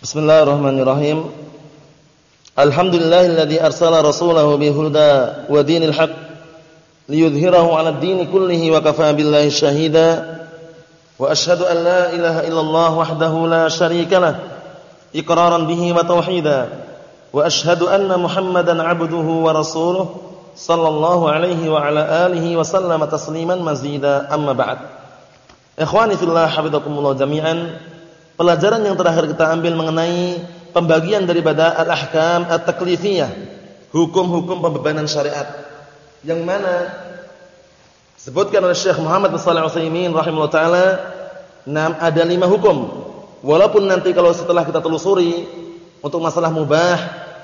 Bismillahirrahmanirrahim. Alhamdulillahilladzi arsala rasulahu bihuda wa dinil haq liyudhhirahu 'alad dini kullihi wa kafaa billahi shahida. Wa asyhadu an la ilaha illallah wahdahu la syarika lah iqraran bihi wa tauhida. Wa asyhadu anna Muhammadan 'abduhu wa rasuluhu sallallahu alaihi wa ala alihi wa sallama tasliman mazida amma ba'd. Ikhwani fillah hafizakumullah jami'an. Pelajaran yang terakhir kita ambil mengenai pembagian daripada al-ahkam at-taklifiyah, hukum-hukum pembebanan syariat. Yang mana sebutkan oleh Syekh Muhammad bin Shalih Al-Utsaimin taala, enam ada lima hukum. Walaupun nanti kalau setelah kita telusuri untuk masalah mubah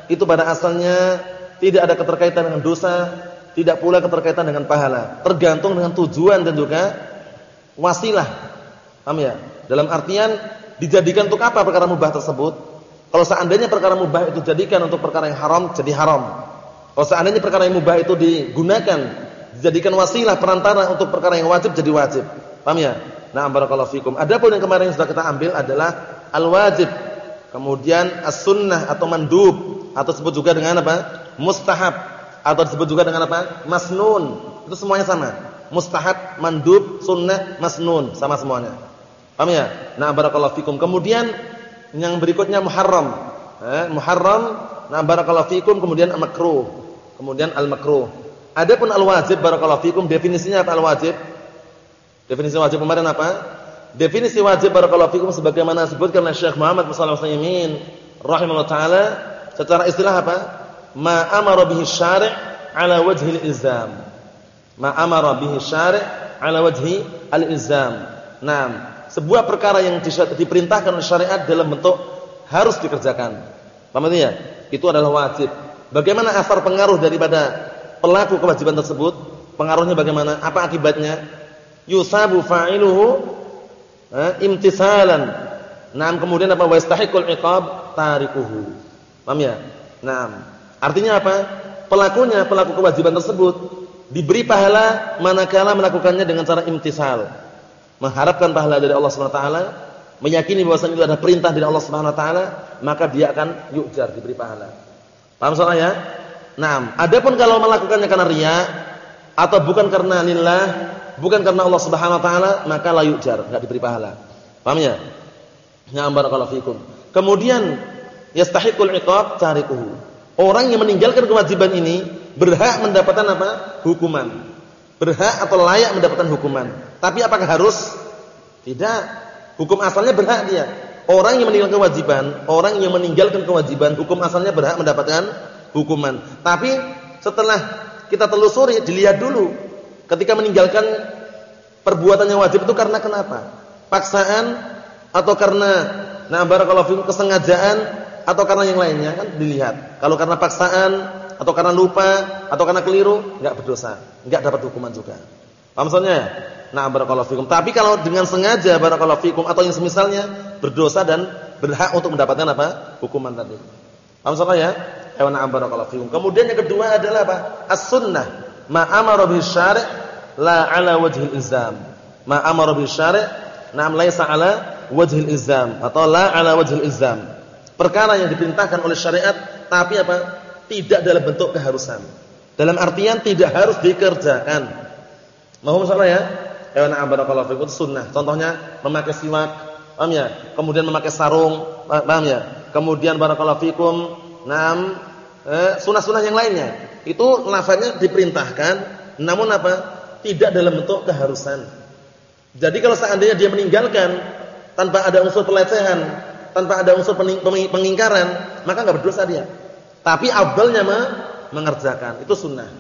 itu pada asalnya tidak ada keterkaitan dengan dosa, tidak pula keterkaitan dengan pahala. Tergantung dengan tujuan dan juga wasilah. Paham ya? Dalam artian dijadikan untuk apa perkara mubah tersebut? Kalau seandainya perkara mubah itu dijadikan untuk perkara yang haram, jadi haram. Kalau seandainya perkara yang mubah itu digunakan, dijadikan wasilah perantara untuk perkara yang wajib, jadi wajib. Paham ya? Nah, barakallahu fikum. Adapun yang kemarin yang sudah kita ambil adalah al-wajib. Kemudian as-sunnah atau mandub atau disebut juga dengan apa? Mustahab atau disebut juga dengan apa? Masnun. Itu semuanya sama. Mustahab, mandub, sunnah, masnun, sama semuanya. Paham ya? Nah, barakallahu fikum. Kemudian yang berikutnya muharram. Eh, muharram, nah barakallahu fikum, kemudian makruh. Kemudian al-makruh. Adapun al-wajib barakallahu fikum, definisinya apa al-wajib? Definisi wajib kemarin apa? Definisi wajib barakallahu fikum sebagaimana disebutkan oleh Syekh Muhammad bin Shalih Al-Utsaimin taala secara istilah apa? Ma amara bihi syari' ala wajhi al-ilzam. Ma amara bihi syari' ala wajhi al-ilzam. Naam sebuah perkara yang diperintahkan oleh syariat dalam bentuk harus dikerjakan. Paham? Itu adalah wajib. Bagaimana asar pengaruh daripada pelaku kewajiban tersebut? Pengaruhnya bagaimana? Apa akibatnya? Yusabu fa'iluhu imtisalan. Naam kemudian apa? Wastahiqul iqab tarikuhu. Paham ya? Naam. Artinya apa? Pelakunya, pelaku kewajiban tersebut diberi pahala manakala melakukannya dengan cara imtisal mengharapkan pahala dari Allah Subhanahu wa taala, meyakini bahwasanya itu ada perintah dari Allah Subhanahu wa taala, maka dia akan yujar diberi pahala. Paham soalnya ya? Naam. Adapun kalau melakukannya karena riya atau bukan karena lillah, bukan karena Allah Subhanahu wa taala, maka la yujar, enggak diberi pahala. Paham ya? Na'am barakallahu fikum. Kemudian yastahiqul iqab tarikuhu. Orang yang meninggalkan kewajiban ini berhak mendapatkan apa? Hukuman berhak atau layak mendapatkan hukuman. Tapi apakah harus? Tidak. Hukum asalnya berhak dia. Orang yang meninggalkan kewajiban, orang yang meninggalkan kewajiban, hukum asalnya berhak mendapatkan hukuman. Tapi setelah kita telusuri, dilihat dulu ketika meninggalkan perbuatan yang wajib itu karena kenapa? Paksaan atau karena nah barakallahu kesengajaan atau karena yang lainnya kan dilihat. Kalau karena paksaan atau karena lupa atau karena keliru enggak berdosa, enggak dapat hukuman juga. Paham maksudnya? Nah, barakallahu fikum. Tapi kalau dengan sengaja barakallahu fikum atau yang semisalnya berdosa dan berhak untuk mendapatkan apa? hukuman tadi. Paham maksudnya ya? Ayo na'am barakallahu fikum. Kemudian yang kedua adalah apa? As-sunnah. Ma amara bihi syari' la 'ala wajhil ilzam. Ma amara bihi syari' na'am laisa 'ala wajhil ilzam atau la 'ala wajhil ilzam. Perkara yang diperintahkan oleh syariat tapi apa? Tidak dalam bentuk keharusan. Dalam artian tidak harus dikerjakan. Mohon salah ya? Ya na'am barakallahu fikum sunnah. Contohnya memakai siwak, paham ya? Kemudian memakai sarung, paham ya? Kemudian barakallahu fikum, na'am eh, sunnah-sunnah yang lainnya. Itu lafaznya diperintahkan, namun apa? Tidak dalam bentuk keharusan. Jadi kalau seandainya dia meninggalkan tanpa ada unsur pelecehan, tanpa ada unsur pengingkaran, maka enggak berdosa dia. Tapi afdalnya mengerjakan. Itu sunnah.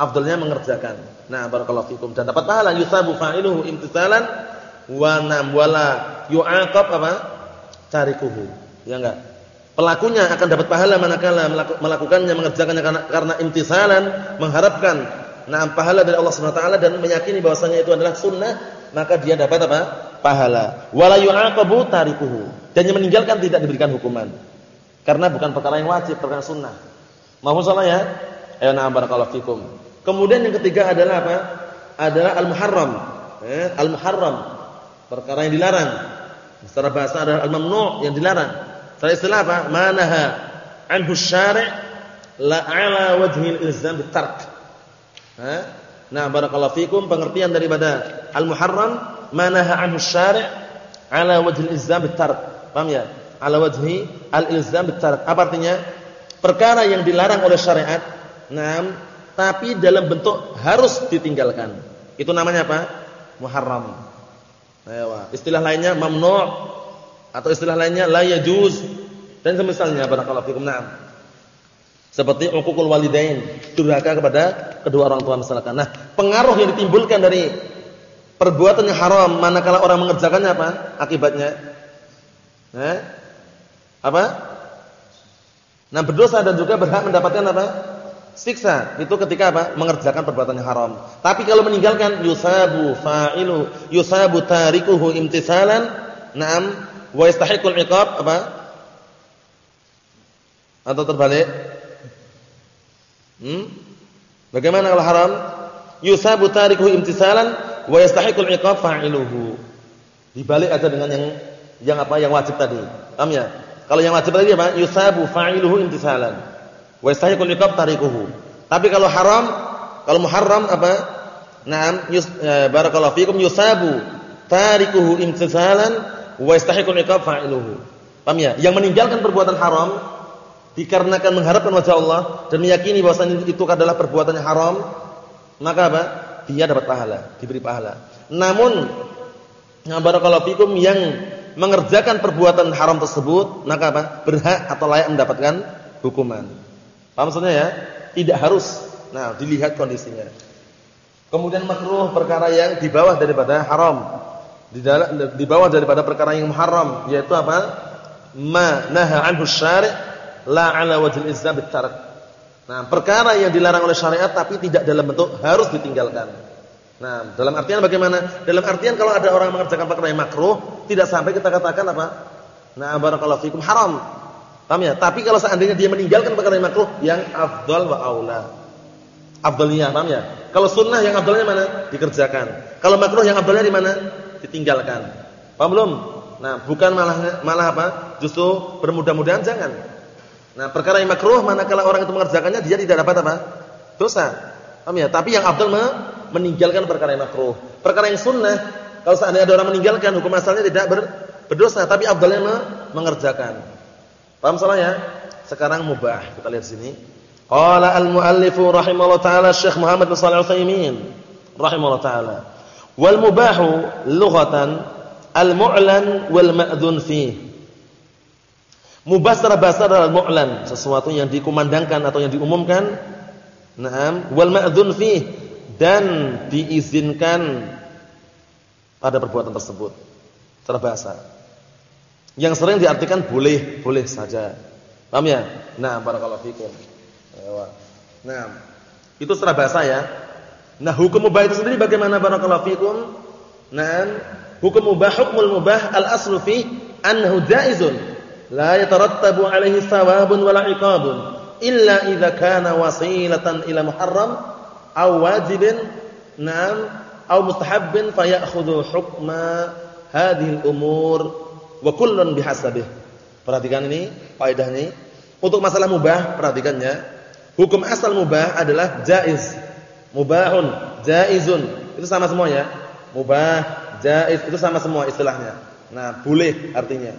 Afdalnya mengerjakan. Nah, barakallahu fikum. Dan dapat pahala yusabu fa'iluhu imtithalan wa nam wala yu'aqab apa? Tarikuhu. Ya enggak? Pelakunya akan dapat pahala manakala melakukannya mengerjakannya karena, karena imtithalan, mengharapkan nah pahala dari Allah Subhanahu wa taala dan meyakini bahwasanya itu adalah sunnah, maka dia dapat apa? pahala. Wala yu'aqabu tarikuhu. Dan yang meninggalkan tidak diberikan hukuman. Karena bukan perkara yang wajib, perkara sunnah. Mohon salah ya? Ayo na'am barakallahu fikum. Kemudian yang ketiga adalah apa? Adalah al-muharram. Eh, al-muharram. Perkara yang dilarang. Secara bahasa adalah al-mamnu' yang dilarang. Secara istilah apa? Manaha anhu syari' la ala wajhi al-ilzam bitark. Nah, barakallahu fikum pengertian daripada al-muharram manaha anhu syari' ala wajhi al-ilzam bitark. Paham ya? Ala wajhi al-ilzam bitark. Apa artinya? Perkara yang dilarang oleh syariat, nah, tapi dalam bentuk harus ditinggalkan. Itu namanya apa? Muharram. Ayo, istilah lainnya mamnu' atau istilah lainnya la yajuz dan semisalnya barakallahu fikum. Naam. Seperti uququl walidain, durhaka kepada kedua orang tua misalkan. Nah, pengaruh yang ditimbulkan dari perbuatan yang haram manakala orang mengerjakannya apa? Akibatnya eh? Apa? Nah, berdosa dan juga berhak mendapatkan apa? Siksa. Itu ketika apa? Mengerjakan perbuatan yang haram. Tapi kalau meninggalkan yusabu fa'ilu, yusabu tarikuhu imtisalan, na'am, wa yastahiqul iqab apa? Atau terbalik? Hmm? Bagaimana kalau haram? Yusabu tarikuhu imtisalan wa yastahiqul iqab fa'iluhu. Dibalik aja dengan yang yang apa? Yang wajib tadi. Paham ya? Kalau yang wajib tadi apa? Yusabu fa'iluhu imtisalan wa yastahiqul iqab tarikuhu. Tapi kalau haram, kalau muharram apa? Naam, yus, e, barakallahu fikum yusabu tarikuhu imtisalan wa yastahiqul iqab fa'iluhu. Paham ya? Yang meninggalkan perbuatan haram dikarenakan mengharapkan wajah Allah dan meyakini bahwasanya itu adalah perbuatan yang haram, maka apa? Dia dapat pahala, diberi pahala. Namun, barakallahu fikum yang mengerjakan perbuatan haram tersebut, maka apa? Berhak atau layak mendapatkan hukuman. Paham maksudnya ya? Tidak harus. Nah, dilihat kondisinya. Kemudian makruh perkara yang di bawah daripada haram. Di, di bawah daripada perkara yang haram, yaitu apa? Ma naha anhu syari' la ala wajhil izza. Nah, perkara yang dilarang oleh syariat tapi tidak dalam bentuk harus ditinggalkan. Nah, dalam artian bagaimana? Dalam artian kalau ada orang mengerjakan perkara yang makruh, tidak sampai kita katakan apa? Nah, barakallahu fikum haram. Paham ya? Tapi kalau seandainya dia meninggalkan perkara yang makruh, yang afdal wa aula. Afdalnya, paham ya? Kalau sunnah yang afdalnya mana? Dikerjakan. Kalau makruh yang afdalnya di mana? Ditinggalkan. Paham belum? Nah, bukan malah malah apa? Justru bermudah-mudahan jangan. Nah, perkara yang makruh manakala orang itu mengerjakannya dia tidak dapat apa? Dosa. Paham ya? Tapi yang afdal meninggalkan perkara yang makruh. Perkara yang sunnah, kalau seandainya ada orang meninggalkan hukum asalnya tidak ber, berdosa, tapi afdalnya mengerjakan. Paham salah ya? Sekarang mubah. Kita lihat sini. Qala al-muallifu rahimallahu taala Syekh Muhammad bin Shalih Al-Utsaimin rahimallahu taala. Wal mubahu lughatan al-mu'lan wal ma'dhun fihi Mubah secara bahasa adalah mu'lan, sesuatu yang dikumandangkan atau yang diumumkan. Naam, wal ma'dzun fi dan diizinkan pada perbuatan tersebut. Secara bahasa. Yang sering diartikan boleh, boleh saja. Paham ya? Nah, barakallahu fikum. Nah, itu secara bahasa ya. Nah, hukum mubah itu sendiri bagaimana barakallahu fikum? Nah, hukum mubah, hukmul mubah al-aslu fi annahu jaizun la yatarattabu alaihi thawabun wala iqabun illa idza kana wasilatan ila muharram aw wajibin na'am aw mustahabbin fayakhudhu hukma hadhihi al-umur wa kullun bihasabih. Perhatikan ini faedah ini. Untuk masalah mubah perhatikannya hukum asal mubah adalah jaiz. Mubahun jaizun. Itu sama semua ya. Mubah jaiz itu sama semua istilahnya. Nah boleh artinya.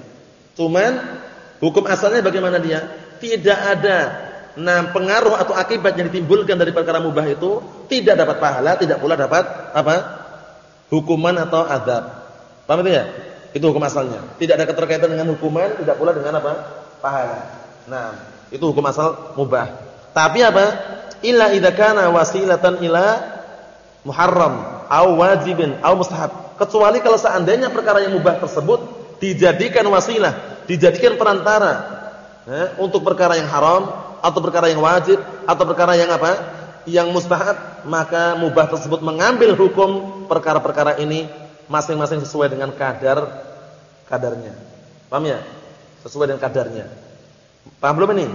Cuman hukum asalnya bagaimana dia? Tidak ada nah pengaruh atau akibat yang ditimbulkan dari perkara mubah itu tidak dapat pahala, tidak pula dapat apa? hukuman atau azab. Paham itu ya? Itu hukum asalnya. Tidak ada keterkaitan dengan hukuman, tidak pula dengan apa? pahala. Nah, itu hukum asal mubah. Tapi apa? Illa idza kana wasilatan ila muharram au wajibin au mustahab. Kecuali kalau seandainya perkara yang mubah tersebut dijadikan wasilah, dijadikan perantara eh, untuk perkara yang haram atau perkara yang wajib atau perkara yang apa? yang mustahab, maka mubah tersebut mengambil hukum perkara-perkara ini masing-masing sesuai dengan kadar kadarnya. Paham ya? Sesuai dengan kadarnya. Paham belum ini?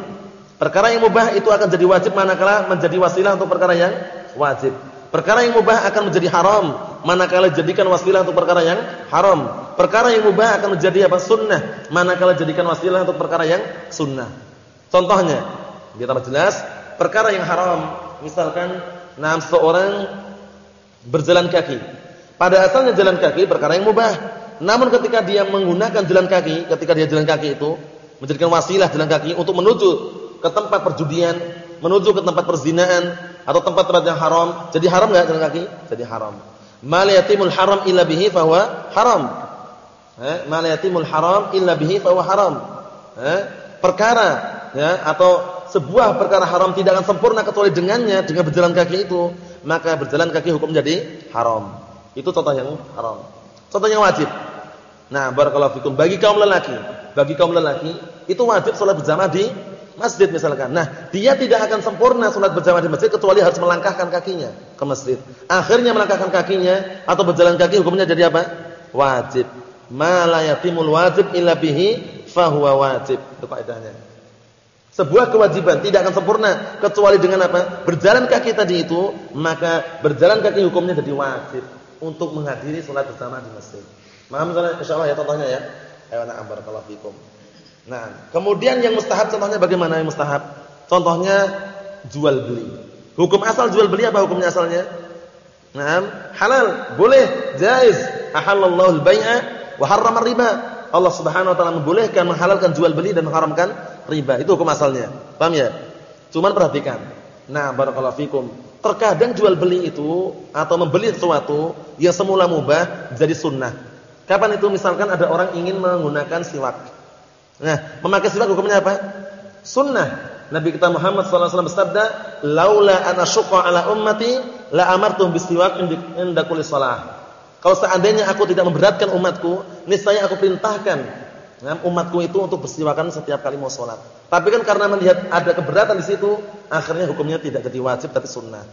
Perkara yang mubah itu akan jadi wajib manakala menjadi wasilah untuk perkara yang wajib. Perkara yang mubah akan menjadi haram manakala dijadikan wasilah untuk perkara yang haram. Perkara yang mubah akan menjadi apa? Sunnah. Manakala jadikan wasilah untuk perkara yang sunnah. Contohnya, biar tambah jelas, perkara yang haram, misalkan nam seorang berjalan kaki. Pada asalnya jalan kaki perkara yang mubah. Namun ketika dia menggunakan jalan kaki, ketika dia jalan kaki itu menjadikan wasilah jalan kaki untuk menuju ke tempat perjudian, menuju ke tempat perzinaan atau tempat-tempat yang haram, jadi haram enggak jalan kaki? Jadi haram. Mal yatimul haram illa bihi fahuwa haram. Eh, ma haram illa bihi fa haram. Eh, perkara ya atau sebuah perkara haram tidak akan sempurna kecuali dengannya dengan berjalan kaki itu, maka berjalan kaki hukum jadi haram. Itu contoh yang haram. Contoh yang wajib. Nah, barakallahu fikum bagi kaum lelaki, bagi kaum lelaki itu wajib salat berjamaah di masjid misalkan. Nah, dia tidak akan sempurna salat berjamaah di masjid kecuali harus melangkahkan kakinya ke masjid. Akhirnya melangkahkan kakinya atau berjalan kaki hukumnya jadi apa? Wajib ma la wajib illa bihi fahuwa wajib. Itu kaidahnya. Sebuah kewajiban tidak akan sempurna kecuali dengan apa? Berjalan kaki tadi itu, maka berjalan kaki hukumnya jadi wajib untuk menghadiri salat bersama di masjid. Paham insyaallah ya contohnya ya. Ayo barakallahu fikum. Nah, kemudian yang mustahab contohnya bagaimana yang mustahab? Contohnya jual beli. Hukum asal jual beli apa hukumnya asalnya? Nah, halal, boleh, jaiz. Ahallallahu al-bai'a wa harrama riba. Allah Subhanahu wa taala membolehkan menghalalkan jual beli dan mengharamkan riba. Itu hukum asalnya. Paham ya? Cuman perhatikan. Nah, barakallahu fikum. Terkadang jual beli itu atau membeli sesuatu yang semula mubah jadi sunnah. Kapan itu misalkan ada orang ingin menggunakan siwak. Nah, memakai siwak hukumnya apa? Sunnah. Nabi kita Muhammad SAW bersabda, "Laula ana syuqa ala ummati la amartuhum bisiwak inda kulli shalah." Kalau seandainya aku tidak memberatkan umatku, niscaya aku perintahkan nah, umatku itu untuk bersiwakan setiap kali mau sholat. Tapi kan karena melihat ada keberatan di situ, akhirnya hukumnya tidak jadi wajib tapi sunnah.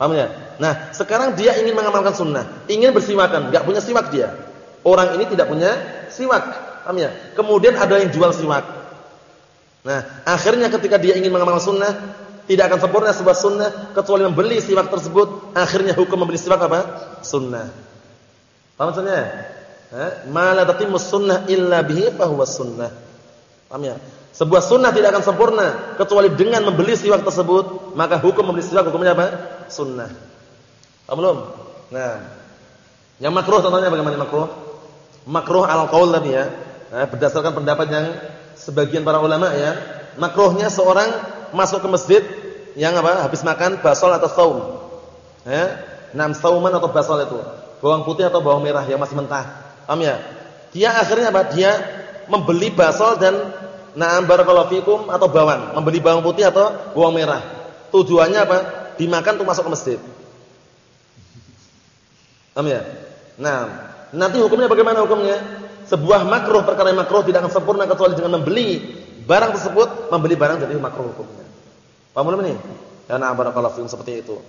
Paham ya? Nah, sekarang dia ingin mengamalkan sunnah, ingin bersiwakan, nggak punya siwak dia. Orang ini tidak punya siwak. Paham ya? Kemudian ada yang jual siwak. Nah, akhirnya ketika dia ingin mengamalkan sunnah, tidak akan sempurna sebuah sunnah kecuali membeli siwak tersebut. Akhirnya hukum membeli siwak apa? Sunnah. Paham maksudnya? Eh, ma la tatimmu sunnah illa bihi fa huwa sunnah. Paham ya? Sebuah sunnah tidak akan sempurna kecuali dengan membeli siwak tersebut, maka hukum membeli siwak hukumnya apa? Sunnah. Paham belum? Nah, yang makruh contohnya bagaimana makruh? Makruh al-qaul tadi ya. Nah, berdasarkan pendapat yang sebagian para ulama ya, makruhnya seorang masuk ke masjid yang apa? Habis makan basal atau saum. Ya, enam sauman atau basal itu bawang putih atau bawang merah yang masih mentah. Paham ya? Dia akhirnya apa? Dia membeli basol dan na'am barakallahu fikum atau bawang, membeli bawang putih atau bawang merah. Tujuannya apa? Dimakan untuk masuk ke masjid. Paham ya? Nah, nanti hukumnya bagaimana hukumnya? Sebuah makruh perkara yang makruh tidak akan sempurna kecuali dengan membeli barang tersebut, membeli barang jadi makruh hukumnya. Paham belum ini? Ya na'am barakallahu fikum seperti itu.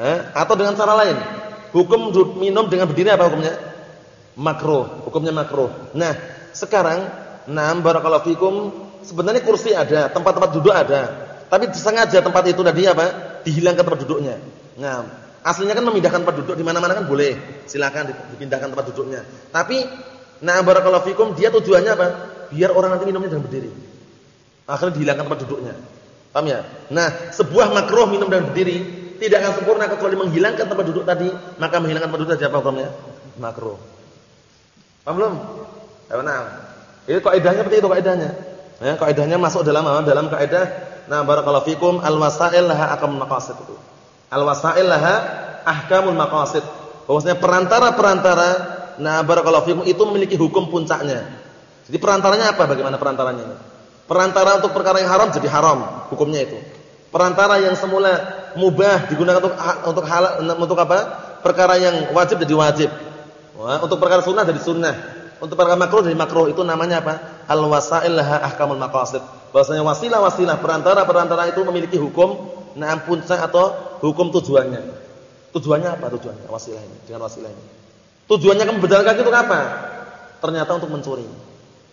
Eh? Atau dengan cara lain. Hukum minum dengan berdiri apa hukumnya? Makruh, hukumnya makruh. Nah, sekarang nah barakallahu fikum, sebenarnya kursi ada, tempat-tempat duduk ada. Tapi sengaja tempat itu tadi apa? Dihilangkan tempat duduknya. Nah, aslinya kan memindahkan tempat duduk di mana-mana kan boleh. Silakan dipindahkan tempat duduknya. Tapi nah barakallahu fikum, dia tujuannya apa? Biar orang nanti minumnya dengan berdiri. Akhirnya dihilangkan tempat duduknya. Paham ya? Nah, sebuah makruh minum dengan berdiri tidak akan sempurna kecuali menghilangkan tempat duduk tadi, maka menghilangkan tempat duduk siapa hukumnya? Makruh. Paham belum? Ya benar. Itu kaidahnya seperti itu kaidahnya. Ya, kaidahnya masuk dalam dalam kaidah nah barakallahu fikum al-wasail laha ahkamul maqasid itu. Al-wasail laha ahkamul maqasid. Bahwasanya perantara-perantara nah barakallahu fikum itu memiliki hukum puncaknya. Jadi perantaranya apa? Bagaimana perantaranya ini? Perantara untuk perkara yang haram jadi haram hukumnya itu. Perantara yang semula mubah digunakan untuk untuk hal untuk apa? Perkara yang wajib jadi wajib. Untuk perkara sunnah jadi sunnah. Untuk perkara makruh jadi makruh. Itu namanya apa? Al-wasail laha ahkamul maqasid. Bahwasanya wasilah-wasilah perantara-perantara itu memiliki hukum na'am puncak atau hukum tujuannya. Tujuannya apa tujuannya wasilah ini? Dengan wasilah ini. Tujuannya kamu berjalan kaki untuk apa? Ternyata untuk mencuri.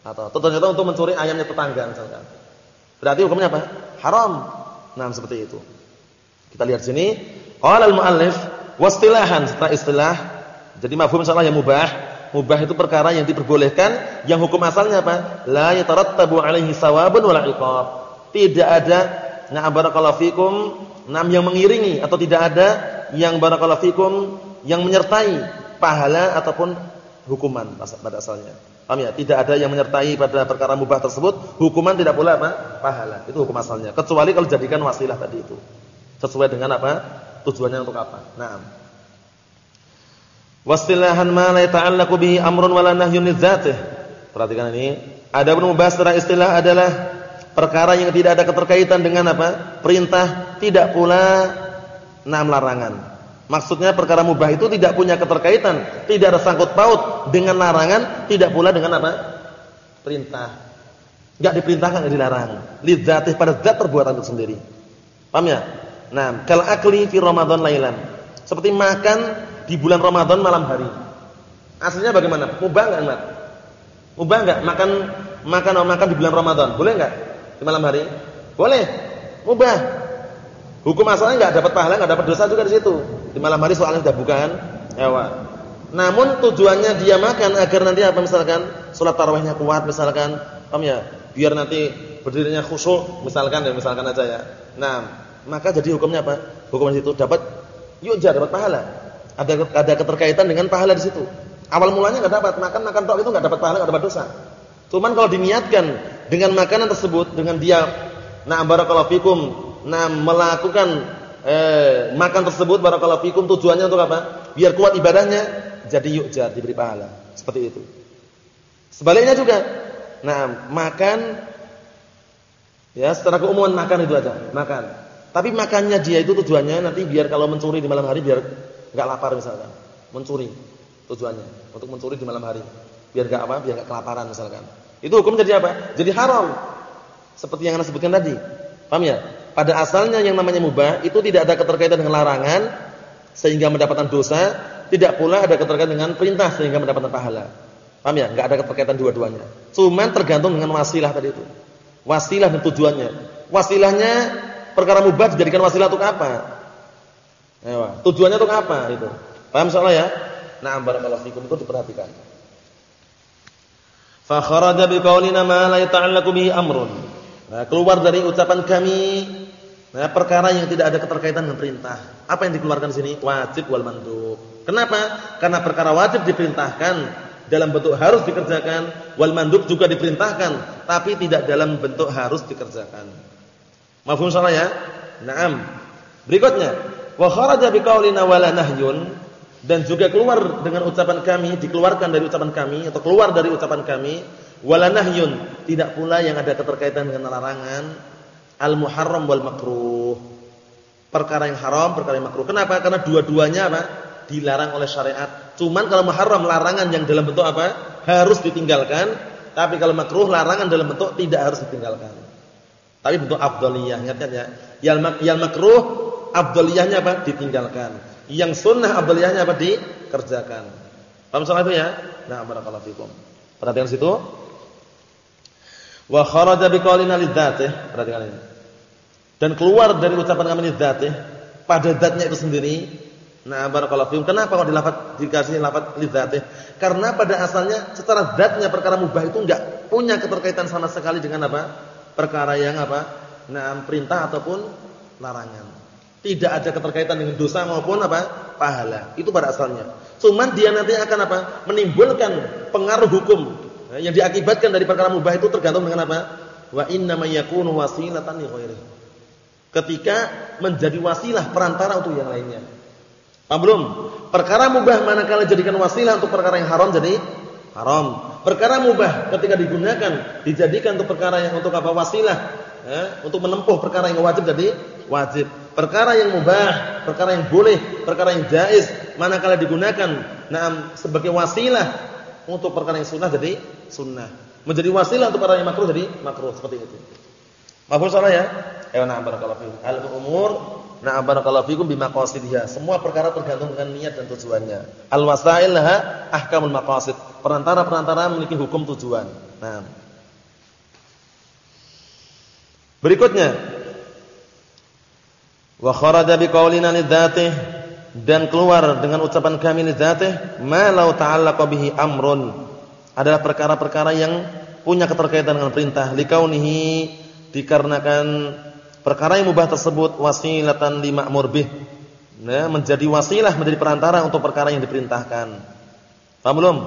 Atau ternyata untuk mencuri ayamnya tetangga misalkan. Berarti hukumnya apa? Haram. Nah, seperti itu. Kita lihat sini, qala al-muallif wastilahan setelah istilah jadi mafhum insyaallah yang mubah Mubah itu perkara yang diperbolehkan, yang hukum asalnya apa? La yatarattabu alaihi sawabun wala iqab. Tidak ada na barakallahu fikum nam yang mengiringi atau tidak ada yang barakallahu fikum yang menyertai pahala ataupun hukuman pada asalnya. Paham ya? Tidak ada yang menyertai pada perkara mubah tersebut, hukuman tidak pula apa? Pahala. Itu hukum asalnya. Kecuali kalau jadikan wasilah tadi itu. Sesuai dengan apa? Tujuannya untuk apa? Naam. Wasilahan ma la yata'allaqu bihi amrun wala nahyun. Perhatikan ini. Ada pun membahas secara istilah adalah perkara yang tidak ada keterkaitan dengan apa? Perintah, tidak pula enam larangan. Maksudnya perkara mubah itu tidak punya keterkaitan, tidak ada sangkut paut dengan larangan, tidak pula dengan apa? Perintah. Enggak diperintahkan, enggak dilarang. Lidzatih pada zat perbuatan itu sendiri. Paham ya? Nah, kal akli fi Ramadan lailan. Seperti makan di bulan Ramadan malam hari. Aslinya bagaimana? Mubah enggak, Mat? Mubah enggak makan makan makan di bulan Ramadan? Boleh enggak? Di malam hari? Boleh. Mubah. Hukum asalnya enggak dapat pahala, enggak dapat dosa juga di situ. Di malam hari soalnya sudah bukan. Ewa. Namun tujuannya dia makan agar nanti apa misalkan salat tarawihnya kuat misalkan, paham ya? Biar nanti berdirinya khusyuk misalkan ya misalkan aja ya. Nah, maka jadi hukumnya apa? Hukumnya itu dapat yuk dapat pahala. Ada ada keterkaitan dengan pahala di situ. Awal mulanya enggak dapat, makan makan tok itu enggak dapat pahala, enggak dapat dosa. Cuman kalau diniatkan dengan makanan tersebut dengan dia na barakallahu fikum, nah melakukan eh, makan tersebut barakallahu fikum tujuannya untuk apa? Biar kuat ibadahnya, jadi yuk jar diberi pahala. Seperti itu. Sebaliknya juga. Nah, makan ya secara keumuman makan itu aja, makan. Tapi makannya dia itu tujuannya nanti biar kalau mencuri di malam hari biar enggak lapar misalkan. Mencuri tujuannya untuk mencuri di malam hari. Biar enggak apa? Biar enggak kelaparan misalkan. Itu hukum jadi apa? Jadi haram. Seperti yang Anda sebutkan tadi. Paham ya? Pada asalnya yang namanya mubah itu tidak ada keterkaitan dengan larangan sehingga mendapatkan dosa, tidak pula ada keterkaitan dengan perintah sehingga mendapatkan pahala. Paham ya? Enggak ada keterkaitan dua-duanya. Cuman tergantung dengan wasilah tadi itu. Wasilah dan tujuannya. Wasilahnya perkara mubah dijadikan wasilah untuk apa? Tujuannya untuk apa itu? Paham soalnya ya? Na'am barakallahu fikum itu diperhatikan. Fa kharaja biqaulina ma la yata'allaqu bihi amrun. Nah, keluar dari ucapan kami nah, perkara yang tidak ada keterkaitan dengan perintah. Apa yang dikeluarkan sini? Wajib wal mandub. Kenapa? Karena perkara wajib diperintahkan dalam bentuk harus dikerjakan, wal mandub juga diperintahkan, tapi tidak dalam bentuk harus dikerjakan. Mafhum salah ya? Naam. Berikutnya, Wa kharaja biqaulina wala nahyun dan juga keluar dengan ucapan kami, dikeluarkan dari ucapan kami atau keluar dari ucapan kami wala nahyun, tidak pula yang ada keterkaitan dengan larangan al muharram wal makruh. Perkara yang haram, perkara yang makruh. Kenapa? Karena dua-duanya apa? dilarang oleh syariat. Cuman kalau muharram larangan yang dalam bentuk apa? harus ditinggalkan, tapi kalau makruh larangan dalam bentuk tidak harus ditinggalkan. Tapi bentuk afdhaliyah, ingat ya. Yang makruh abdaliyahnya apa? Ditinggalkan. Yang sunnah abdaliyahnya apa? Dikerjakan. Paham soal itu ya? Nah, barakallahu fikum. Perhatikan situ. Wa kharaja biqaulina lidzatih. Perhatikan ini. Dan keluar dari ucapan kami lidzatih pada zatnya itu sendiri. Nah, barakallahu fikum. Kenapa kok dilafat dikasih lafaz lidzatih? Karena pada asalnya secara zatnya perkara mubah itu enggak punya keterkaitan sama sekali dengan apa? Perkara yang apa? Nah, perintah ataupun larangan. Tidak ada keterkaitan dengan dosa maupun apa? pahala. Itu pada asalnya. Cuman dia nanti akan apa? menimbulkan pengaruh hukum yang diakibatkan dari perkara mubah itu tergantung dengan apa? Wa inna yakunu wasilatan li ghairihi. Ketika menjadi wasilah perantara untuk yang lainnya. Paham belum? Perkara mubah manakala jadikan wasilah untuk perkara yang haram jadi haram. Perkara mubah ketika digunakan dijadikan untuk perkara yang untuk apa? wasilah, ya, untuk menempuh perkara yang wajib jadi wajib. Perkara yang mubah, perkara yang boleh, perkara yang jaiz, manakala digunakan na'am sebagai wasilah untuk perkara yang sunnah jadi sunnah. Menjadi wasilah untuk perkara yang makruh jadi makruh seperti itu. Mahfuz salah ya? Ya na'am barakallahu fikum. Al-umur na'am barakallahu fikum. Semua perkara tergantung dengan niat dan tujuannya. Al-wasail laha ahkamul maqasid. Perantara-perantara memiliki hukum tujuan. Nah. Berikutnya Wa kharaja biqaulina lidzatih dan keluar dengan ucapan kamil dzatih ma law ta'allaqa bihi amrun. Adalah perkara-perkara yang punya keterkaitan dengan perintah likaunihi dikarenakan perkara yang mubah tersebut wasilatan li ma'mur bih. Nah, menjadi wasilah menjadi perantara untuk perkara yang diperintahkan. Paham belum?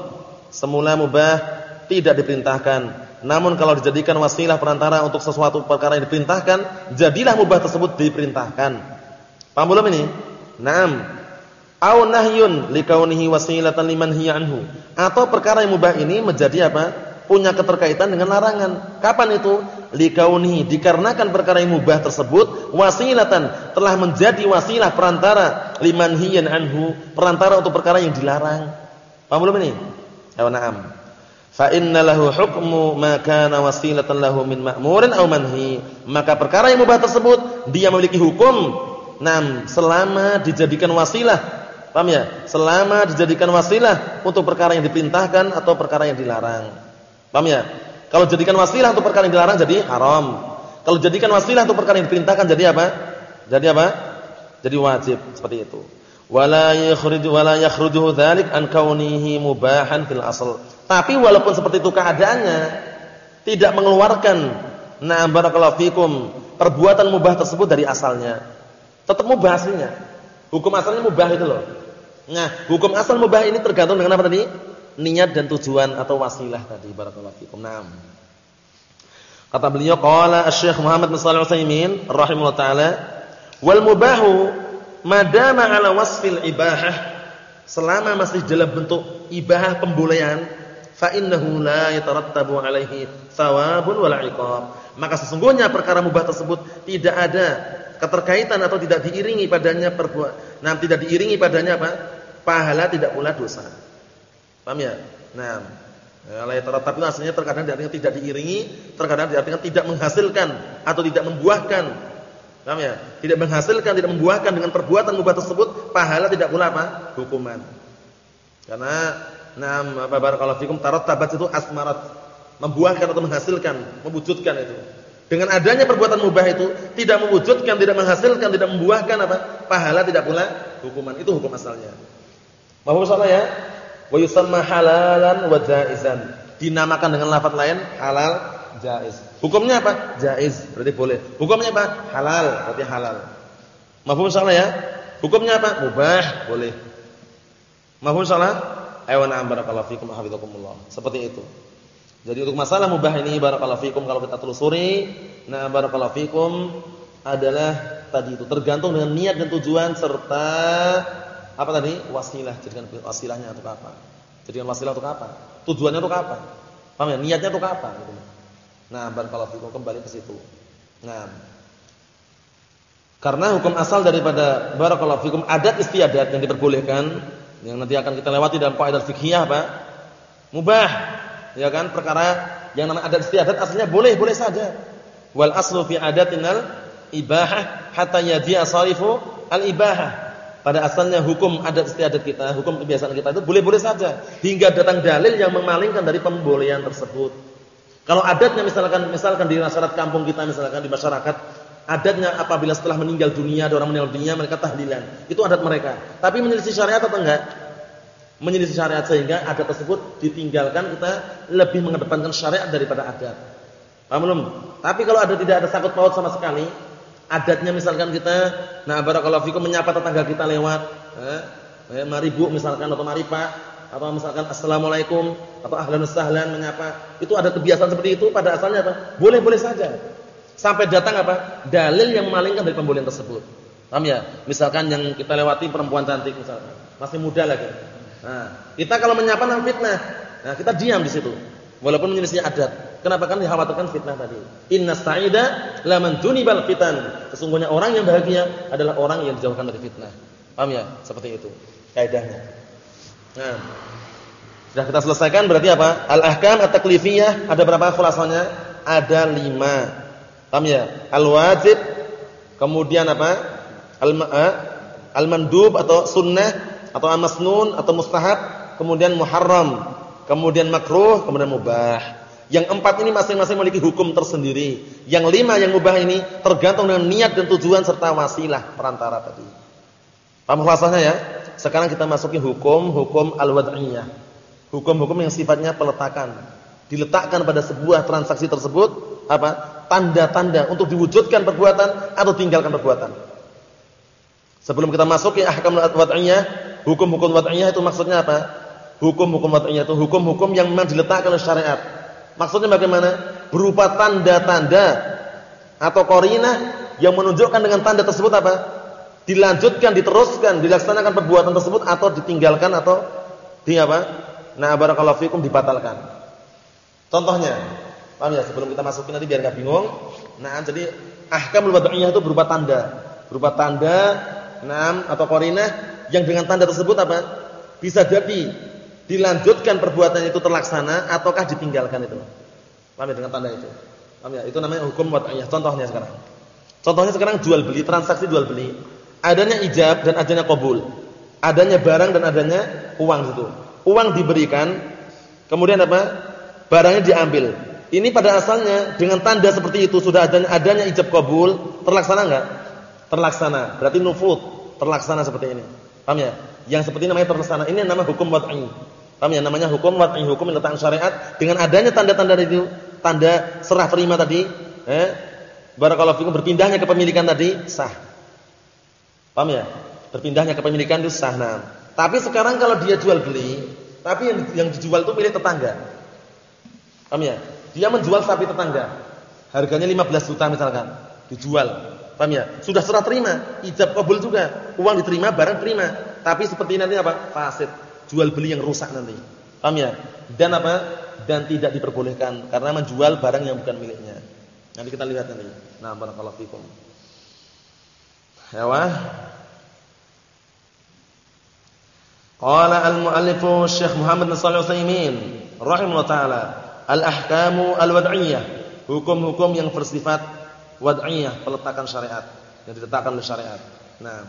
Semula mubah tidak diperintahkan namun kalau dijadikan wasilah perantara untuk sesuatu perkara yang diperintahkan jadilah mubah tersebut diperintahkan paham belum ini Naam Au nahyun likaunihi wasilatan liman hiya anhu. Atau perkara yang mubah ini menjadi apa? Punya keterkaitan dengan larangan. Kapan itu? Likaunihi dikarenakan perkara yang mubah tersebut wasilatan telah menjadi wasilah perantara liman hiya anhu, perantara untuk perkara yang dilarang. Paham belum ini? Ya na'am. Fa inna lahu hukmu ma kana wasilatan lahu min ma'murin aw manhi. Maka perkara yang mubah tersebut dia memiliki hukum. Nam, selama dijadikan wasilah Paham ya? Selama dijadikan wasilah untuk perkara yang diperintahkan atau perkara yang dilarang. Paham ya? Kalau jadikan wasilah untuk perkara yang dilarang jadi haram. Kalau jadikan wasilah untuk perkara yang diperintahkan jadi apa? Jadi apa? Jadi wajib seperti itu. Wala yakhruju wala yakhrujuhu dzalik an kaunihi mubahan fil asl. Tapi walaupun seperti itu keadaannya tidak mengeluarkan na'am barakallahu fikum perbuatan mubah tersebut dari asalnya. Tetap mubah aslinya. Hukum asalnya mubah itu loh. Nah, hukum asal mubah ini tergantung dengan apa tadi? Niat dan tujuan atau wasilah tadi. Barakallahu fikum. Naam. Kata beliau qala Asy-Syaikh Muhammad bin Shalih Al-Utsaimin rahimahullah taala, "Wal mubahu madama ala wasfil ibahah" selama masih dalam bentuk ibahah pembolehan, fa innahu la yatarattabu alaihi thawabun wala iqab. Maka sesungguhnya perkara mubah tersebut tidak ada keterkaitan atau tidak diiringi padanya perbuatan. Nah, tidak diiringi padanya apa? Pahala tidak pula dosa. Paham ya? Nah, la yataratab itu aslinya terkadang diartikan tidak diiringi, terkadang diartikan tidak menghasilkan atau tidak membuahkan. Paham ya? Tidak menghasilkan, tidak membuahkan dengan perbuatan mubah tersebut pahala tidak pula apa? Hukuman. Karena nam apa barakallahu fikum tarattabat itu asmarat, membuahkan atau menghasilkan, mewujudkan itu. Dengan adanya perbuatan mubah itu tidak mewujudkan, tidak menghasilkan, tidak membuahkan apa? Pahala tidak pula hukuman. Itu hukum asalnya. Mahfuz salah ya? Wa yusamma halalan wa jaizan. Dinamakan dengan lafaz lain halal, jaiz. Hukumnya apa? Jaiz, berarti boleh. Hukumnya apa? Halal, berarti halal. Mahfuz salah ya? Hukumnya apa? Mubah, boleh. Mahfuz salah? Ayo na'am barakallahu fikum hafizakumullah. Seperti itu. Jadi untuk masalah mubah ini barakallahu fikum kalau kita telusuri, nah barakallahu fikum adalah tadi itu tergantung dengan niat dan tujuan serta apa tadi? wasilah. Jadikan wasilahnya untuk apa? Jadikan wasilah untuk apa? Tujuannya untuk apa? Paham ya? Niatnya untuk apa gitu. Nah, barakallahu fikum kembali ke situ. Nah, karena hukum asal daripada barakallahu fikum adat istiadat yang diperbolehkan yang nanti akan kita lewati dalam kaidah fikih apa? Mubah ya kan perkara yang namanya adat istiadat aslinya boleh boleh saja wal aslu fi adatinal ibahah hatta yadi asarifu al ibahah pada asalnya hukum adat istiadat kita hukum kebiasaan kita itu boleh-boleh saja hingga datang dalil yang memalingkan dari pembolehan tersebut kalau adatnya misalkan misalkan di masyarakat kampung kita misalkan di masyarakat adatnya apabila setelah meninggal dunia ada orang meninggal dunia mereka tahlilan itu adat mereka tapi menyelisih syariat atau enggak menyelisih syariat sehingga adat tersebut ditinggalkan kita lebih mengedepankan syariat daripada adat. Paham belum? Tapi kalau ada tidak ada sakut paut sama sekali, adatnya misalkan kita nah barakallahu fikum menyapa tetangga kita lewat, eh, eh mari Bu misalkan atau mari Pak atau misalkan assalamualaikum atau ahlan sahlan menyapa, itu ada kebiasaan seperti itu pada asalnya apa? Boleh-boleh saja. Sampai datang apa? Dalil yang memalingkan dari pembolehan tersebut. Paham ya? Misalkan yang kita lewati perempuan cantik misalkan, masih muda lagi Nah, kita kalau menyapa nang fitnah, nah kita diam di situ. Walaupun menyelisih adat. Kenapa kan dikhawatirkan fitnah tadi? Inna sa'ida laman junibal fitan. Sesungguhnya orang yang bahagia adalah orang yang dijauhkan dari fitnah. Paham ya? Seperti itu kaidahnya. Nah, sudah kita selesaikan berarti apa? Al-ahkam at-taklifiyah ada berapa khulasanya? Ada lima. Paham ya? Al-wajib, kemudian apa? Eh, al-mandub atau sunnah, atau masnun atau mustahab, kemudian muharram, kemudian makruh, kemudian mubah. Yang empat ini masing-masing memiliki hukum tersendiri. Yang lima yang mubah ini tergantung dengan niat dan tujuan serta wasilah perantara tadi. Paham khulasahnya ya? Sekarang kita masuki hukum hukum al-wad'iyah. Hukum-hukum yang sifatnya peletakan. Diletakkan pada sebuah transaksi tersebut apa? Tanda-tanda untuk diwujudkan perbuatan atau tinggalkan perbuatan. Sebelum kita masuk ke ahkam wad'iyah, hukum-hukum wad'iyah itu maksudnya apa? Hukum-hukum wad'iyah itu hukum-hukum yang memang diletakkan oleh syariat. Maksudnya bagaimana? Berupa tanda-tanda atau korinah yang menunjukkan dengan tanda tersebut apa? Dilanjutkan, diteruskan, dilaksanakan perbuatan tersebut atau ditinggalkan atau di apa? Nah, barakallahu fikum dibatalkan. Contohnya, paham ya? Sebelum kita masukin nanti biar enggak bingung. Nah, jadi ahkamul wad'iyah itu berupa tanda. Berupa tanda Naam atau korinah yang dengan tanda tersebut apa? Bisa jadi dilanjutkan perbuatan itu terlaksana ataukah ditinggalkan itu. Paham ya dengan tanda itu? Paham ya? Itu namanya hukum wad'iyah. Contohnya sekarang. Contohnya sekarang jual beli, transaksi jual beli. Adanya ijab dan adanya qabul. Adanya barang dan adanya uang itu. Uang diberikan, kemudian apa? Barangnya diambil. Ini pada asalnya dengan tanda seperti itu sudah adanya adanya ijab qabul, terlaksana enggak? terlaksana. Berarti nufud, terlaksana seperti ini. Paham ya? Yang seperti ini namanya terlaksana. Ini nama hukum wad'i. Paham ya? Namanya hukum wad'i, hukum yang letakkan syariat dengan adanya tanda-tanda itu, tanda serah terima tadi, eh barakallahu fikum berpindahnya kepemilikan tadi sah. Paham ya? Berpindahnya kepemilikan itu sah. Nah, tapi sekarang kalau dia jual beli, tapi yang yang dijual itu milik tetangga. Paham ya? Dia menjual sapi tetangga. Harganya 15 juta misalkan, dijual. Paham ya? Sudah serah terima, ijab kabul juga. Uang diterima, barang terima. Tapi seperti nanti apa? Fasid. Jual beli yang rusak nanti. Paham ya? Dan apa? Dan tidak diperbolehkan karena menjual barang yang bukan miliknya. Nanti kita lihat nanti. Nah, barakallahu fikum. Ya. Qala al-muallifu Syekh Muhammad bin Shalih Al-Utsaimin rahimahullah taala, al-ahkamu al-wad'iyah, hukum-hukum yang bersifat wad'iyah, peletakan syariat yang diletakkan oleh syariat. Nah,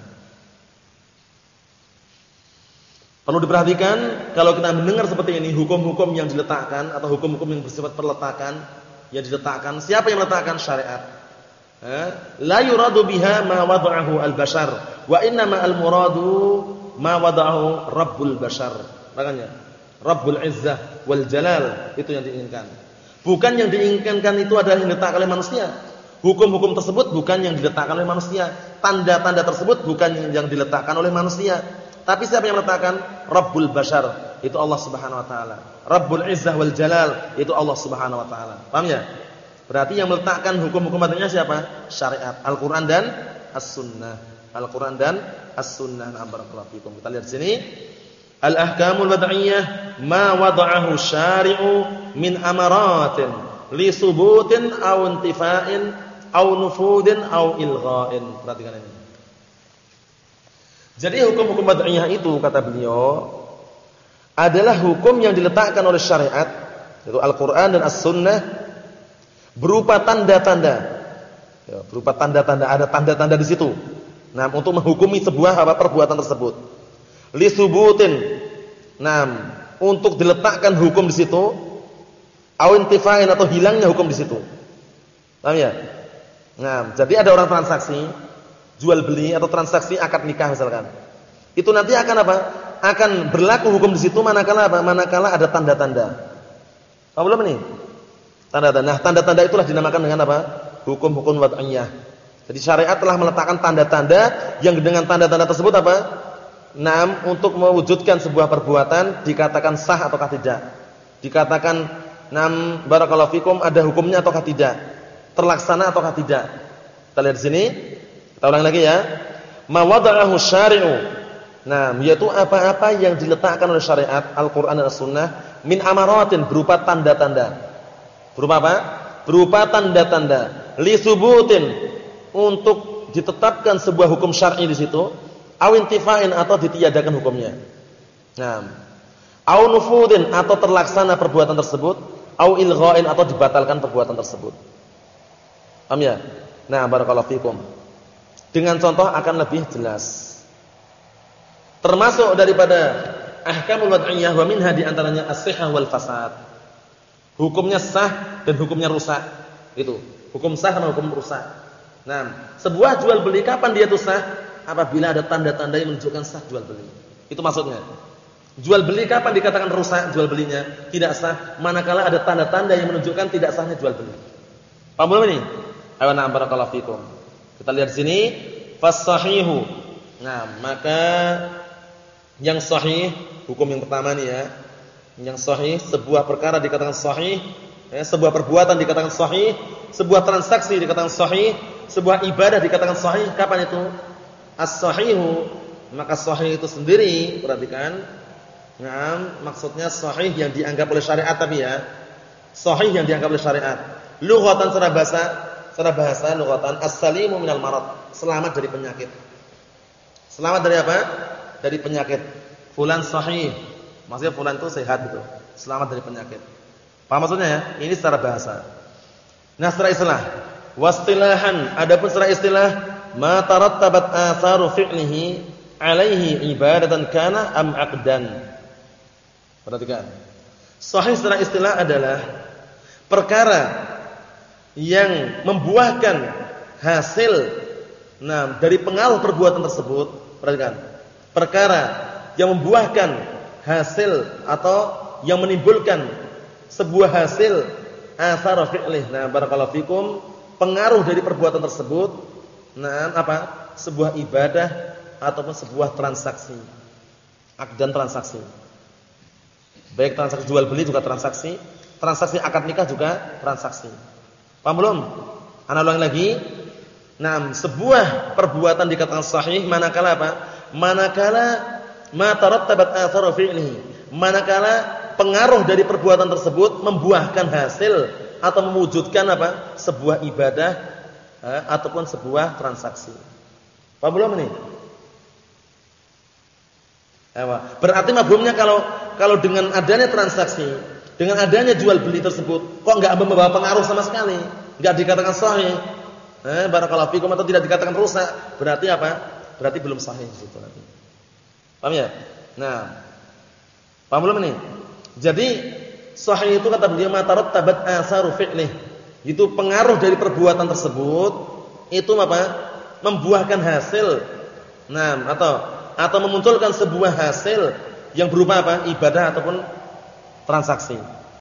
perlu diperhatikan kalau kita mendengar seperti ini hukum-hukum yang diletakkan atau hukum-hukum yang bersifat peletakan yang diletakkan, siapa yang meletakkan syariat? La yuradu biha ma wada'ahu al-bashar wa innama al-muradu ma wada'ahu rabbul bashar. Makanya Rabbul Izzah wal Jalal itu yang diinginkan. Bukan yang diinginkan itu adalah yang diletakkan oleh manusia. Hukum-hukum tersebut bukan yang diletakkan oleh manusia. Tanda-tanda tersebut bukan yang diletakkan oleh manusia. Tapi siapa yang meletakkan? Rabbul Bashar. Itu Allah Subhanahu wa taala. Rabbul Izzah wal Jalal, itu Allah Subhanahu wa taala. Paham ya? Berarti yang meletakkan hukum-hukum adanya siapa? Syariat, Al-Qur'an dan As-Sunnah. Al-Qur'an dan As-Sunnah. Nah. Kita lihat sini. Al-ahkamul wad'iyah ma wada'ahu syari'u min amaratin li subutin aw intifa'in au nufudin au ilgha'in. Perhatikan ini. Jadi hukum-hukum wad'iyah itu kata beliau adalah hukum yang diletakkan oleh syariat yaitu Al-Qur'an dan As-Sunnah berupa tanda-tanda. Ya, berupa tanda-tanda, ada tanda-tanda di situ. Nah, untuk menghukumi sebuah apa perbuatan tersebut. Li subutin. Nah, untuk diletakkan hukum di situ au intifa'in atau hilangnya hukum di situ. Paham ya? Nah, jadi ada orang transaksi jual beli atau transaksi akad nikah misalkan. Itu nanti akan apa? Akan berlaku hukum di situ manakala apa? Manakala ada tanda-tanda. Apa belum ini? Tanda-tanda. Nah, tanda-tanda itulah dinamakan dengan apa? Hukum-hukum wad'iyah. Jadi syariat telah meletakkan tanda-tanda yang dengan tanda-tanda tersebut apa? Naam untuk mewujudkan sebuah perbuatan dikatakan sah ataukah tidak. Dikatakan nam barakallahu fikum ada hukumnya ataukah tidak terlaksana ataukah tidak. Kita lihat di sini. Kita ulang lagi ya. Ma wada'ahu syari'u. Nah, yaitu apa-apa yang diletakkan oleh syariat Al-Qur'an dan As-Sunnah min amaratin berupa tanda-tanda. Berupa apa? Berupa tanda-tanda li subutin untuk ditetapkan sebuah hukum syar'i di situ, awintifa'in atau ditiadakan hukumnya. Nah, atau terlaksana perbuatan tersebut, au ilgha'in atau dibatalkan perbuatan tersebut. Paham ya? Nah, barakallahu fikum. Dengan contoh akan lebih jelas. Termasuk daripada ahkamul wad'iyah wa minha di antaranya as-sihah wal fasad. Hukumnya sah dan hukumnya rusak. Itu. Hukum sah sama hukum rusak. Nah, sebuah jual beli kapan dia itu sah? apabila ada tanda-tanda yang menunjukkan sah jual beli. Itu maksudnya. Jual beli kapan dikatakan rusak jual belinya? Tidak sah manakala ada tanda-tanda yang menunjukkan tidak sahnya jual beli. Paham belum ini? Ayo na'am barakallahu fikum. Kita lihat sini fasahihu. Nah, maka yang sahih hukum yang pertama nih ya. Yang sahih sebuah perkara dikatakan sahih, ya, sebuah perbuatan dikatakan sahih, sebuah transaksi dikatakan sahih, sebuah ibadah dikatakan sahih kapan itu? As-sahihu maka sahih itu sendiri perhatikan Nah, maksudnya sahih yang dianggap oleh syariat tapi ya. Sahih yang dianggap oleh syariat. Lughatan secara bahasa, secara bahasa lughatan as-salimu minal marad, selamat dari penyakit. Selamat dari apa? Dari penyakit. Fulan sahih. Maksudnya fulan itu sehat gitu. Selamat dari penyakit. Paham maksudnya ya? Ini secara bahasa. Nah, secara istilah. Wastilahan, adapun secara istilah, ma tarattabat atharu fi'lihi alaihi ibadatan kana am aqdan. Perhatikan. Sahih secara istilah adalah perkara yang membuahkan hasil nah dari pengaruh perbuatan tersebut, perhatikan. Perkara yang membuahkan hasil atau yang menimbulkan sebuah hasil asar fi'lih. Nah, barakallahu fikum, pengaruh dari perbuatan tersebut nah apa? Sebuah ibadah ataupun sebuah transaksi. Akdan transaksi. Baik transaksi jual beli juga transaksi, transaksi akad nikah juga transaksi. Paham belum? Ana ulang lagi. Nah, sebuah perbuatan dikatakan sahih manakala apa? Manakala ma tarattabat atharu fi'lihi. Manakala pengaruh dari perbuatan tersebut membuahkan hasil atau mewujudkan apa? Sebuah ibadah eh, ataupun sebuah transaksi. Paham belum ini? Berarti mabumnya kalau kalau dengan adanya transaksi, dengan adanya jual beli tersebut, kok enggak membawa pengaruh sama sekali, enggak dikatakan sahih. Eh, barakallahu fikum atau tidak dikatakan rusak, berarti apa? Berarti belum sahih situ nanti. Paham ya? Nah, paham belum ini? Jadi sahih itu kata beliau matarat tabat asaru fi'lih. Itu pengaruh dari perbuatan tersebut itu apa? Membuahkan hasil. Nah, atau atau memunculkan sebuah hasil yang berupa apa? ibadah ataupun transaksi.